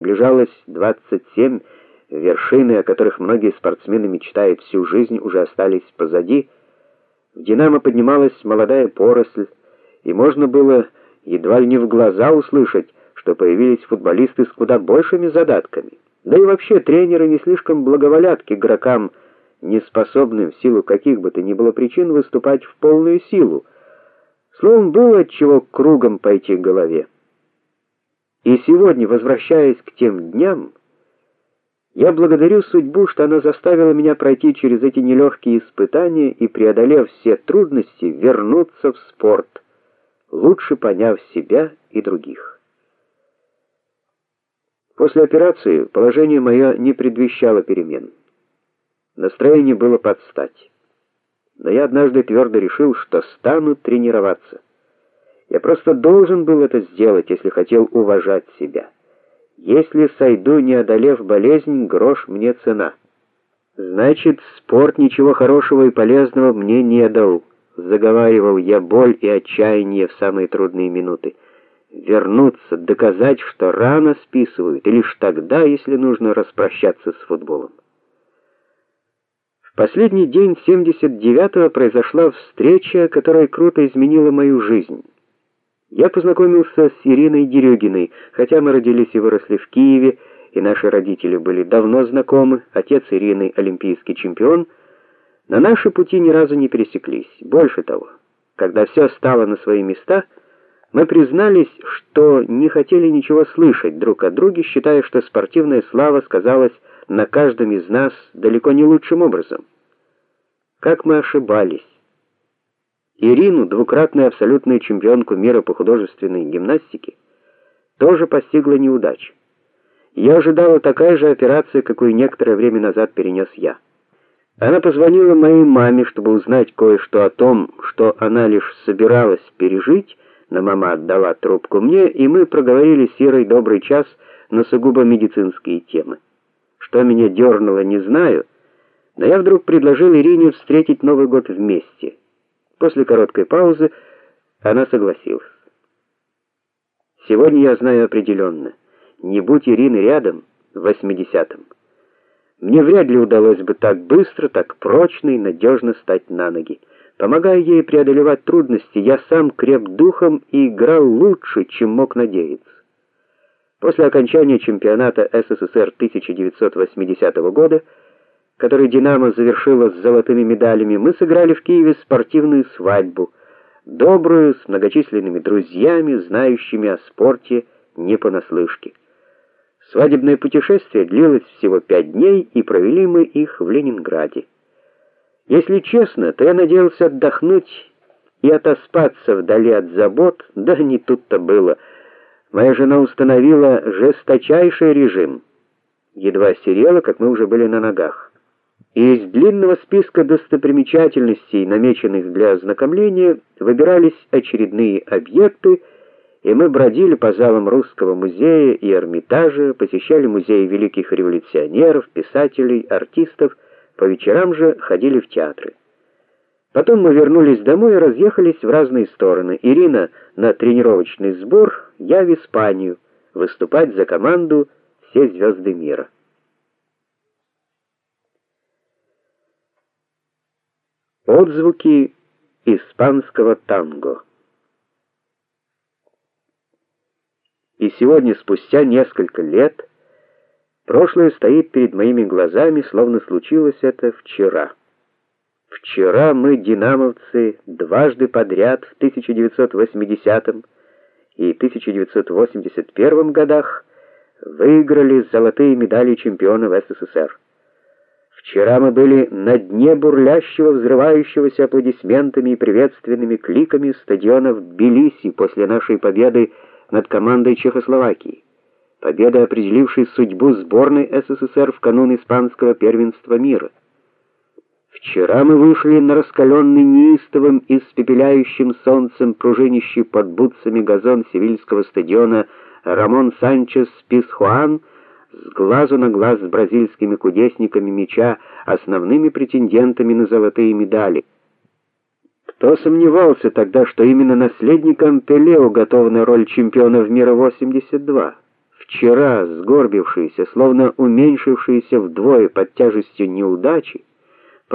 Приближалось 27, вершины, о которых многие спортсмены мечтают всю жизнь, уже остались позади. В Динамо поднималась молодая поросль, и можно было едва ли не в глаза услышать, что появились футболисты с куда большими задатками. Да и вообще тренеры не слишком благоволят к игрокам, не способным в силу каких бы то ни было причин выступать в полную силу. Словом, было от чего кругом пойти к голове. И сегодня, возвращаясь к тем дням, я благодарю судьбу, что она заставила меня пройти через эти нелегкие испытания и преодолев все трудности, вернуться в спорт, лучше поняв себя и других. После операции положение мое не предвещало перемен. Настроение было под стать. Но я однажды твердо решил, что стану тренироваться. Я просто должен был это сделать, если хотел уважать себя. Если сойду, не одолев болезнь, грош мне цена. Значит, спорт ничего хорошего и полезного мне не дал. Заговаривал я боль и отчаяние в самые трудные минуты. Вернуться, доказать, что рано списывают, и лишь тогда, если нужно распрощаться с футболом. В последний день 79-го произошла встреча, которая круто изменила мою жизнь. Я познакомился с Ириной Дерюгиной, хотя мы родились и выросли в Киеве, и наши родители были давно знакомы, отец Ирины олимпийский чемпион, но наши пути ни разу не пересеклись. Больше того, когда все стало на свои места, мы признались, что не хотели ничего слышать друг от друга, считая, что спортивная слава сказалась на каждом из нас далеко не лучшим образом. Как мы ошибались. Ирину, двукратную абсолютную чемпионку мира по художественной гимнастике, тоже постигла неудача. Я ожидала такая же операция, какую некоторое время назад перенес я. Она позвонила моей маме, чтобы узнать кое-что о том, что она лишь собиралась пережить, но мама отдала трубку мне, и мы проговорили с Ирой добрый час на сугубо медицинские темы. Что меня дернуло, не знаю, но я вдруг предложил Ирине встретить Новый год вместе. После короткой паузы она согласилась. Сегодня я знаю определенно, не будь Ирины рядом в 80-м, мне вряд ли удалось бы так быстро, так прочно и надежно стать на ноги. Помогая ей преодолевать трудности, я сам креп духом и играл лучше, чем мог надеяться. После окончания чемпионата СССР 1980 года который Динамо завершила с золотыми медалями, мы сыграли в Киеве спортивную свадьбу, добрую, с многочисленными друзьями, знающими о спорте не понаслышке. Свадебное путешествие длилось всего пять дней, и провели мы их в Ленинграде. Если честно, то я надеялся отдохнуть и отоспаться вдали от забот, да не тут-то было. Моя жена установила жесточайший режим. Едва серела, как мы уже были на ногах. Из длинного списка достопримечательностей, намеченных для ознакомления, выбирались очередные объекты, и мы бродили по залам Русского музея и Эрмитажа, посещали музеи великих революционеров, писателей, артистов, по вечерам же ходили в театры. Потом мы вернулись домой и разъехались в разные стороны. Ирина на тренировочный сбор, я в Испанию выступать за команду Все звезды мира. Отзвуки испанского танго. И сегодня, спустя несколько лет, прошлое стоит перед моими глазами, словно случилось это вчера. Вчера мы, динамовцы, дважды подряд в 1980 и 1981 годах выиграли золотые медали чемпионов СССР. Вчера мы были на дне бурлящего, взрывающегося аплодисментами и приветственными кликами стадиона в Тбилиси после нашей победы над командой Чехословакии. Победа, определившей судьбу сборной СССР в канун испанского первенства мира. Вчера мы вышли на раскаленный неистовым и испепеляющим солнцем пружинищий под бутсами газон Севильского стадиона Рамон Санчес Писхуан с глазу на глаз с бразильскими кудесниками мяча, основными претендентами на золотые медали. Кто сомневался тогда, что именно наследникам Пеле уготована роль чемпионов мира 82? вчера сгорбившиеся, словно уменьшившиеся вдвое под тяжестью неудачи,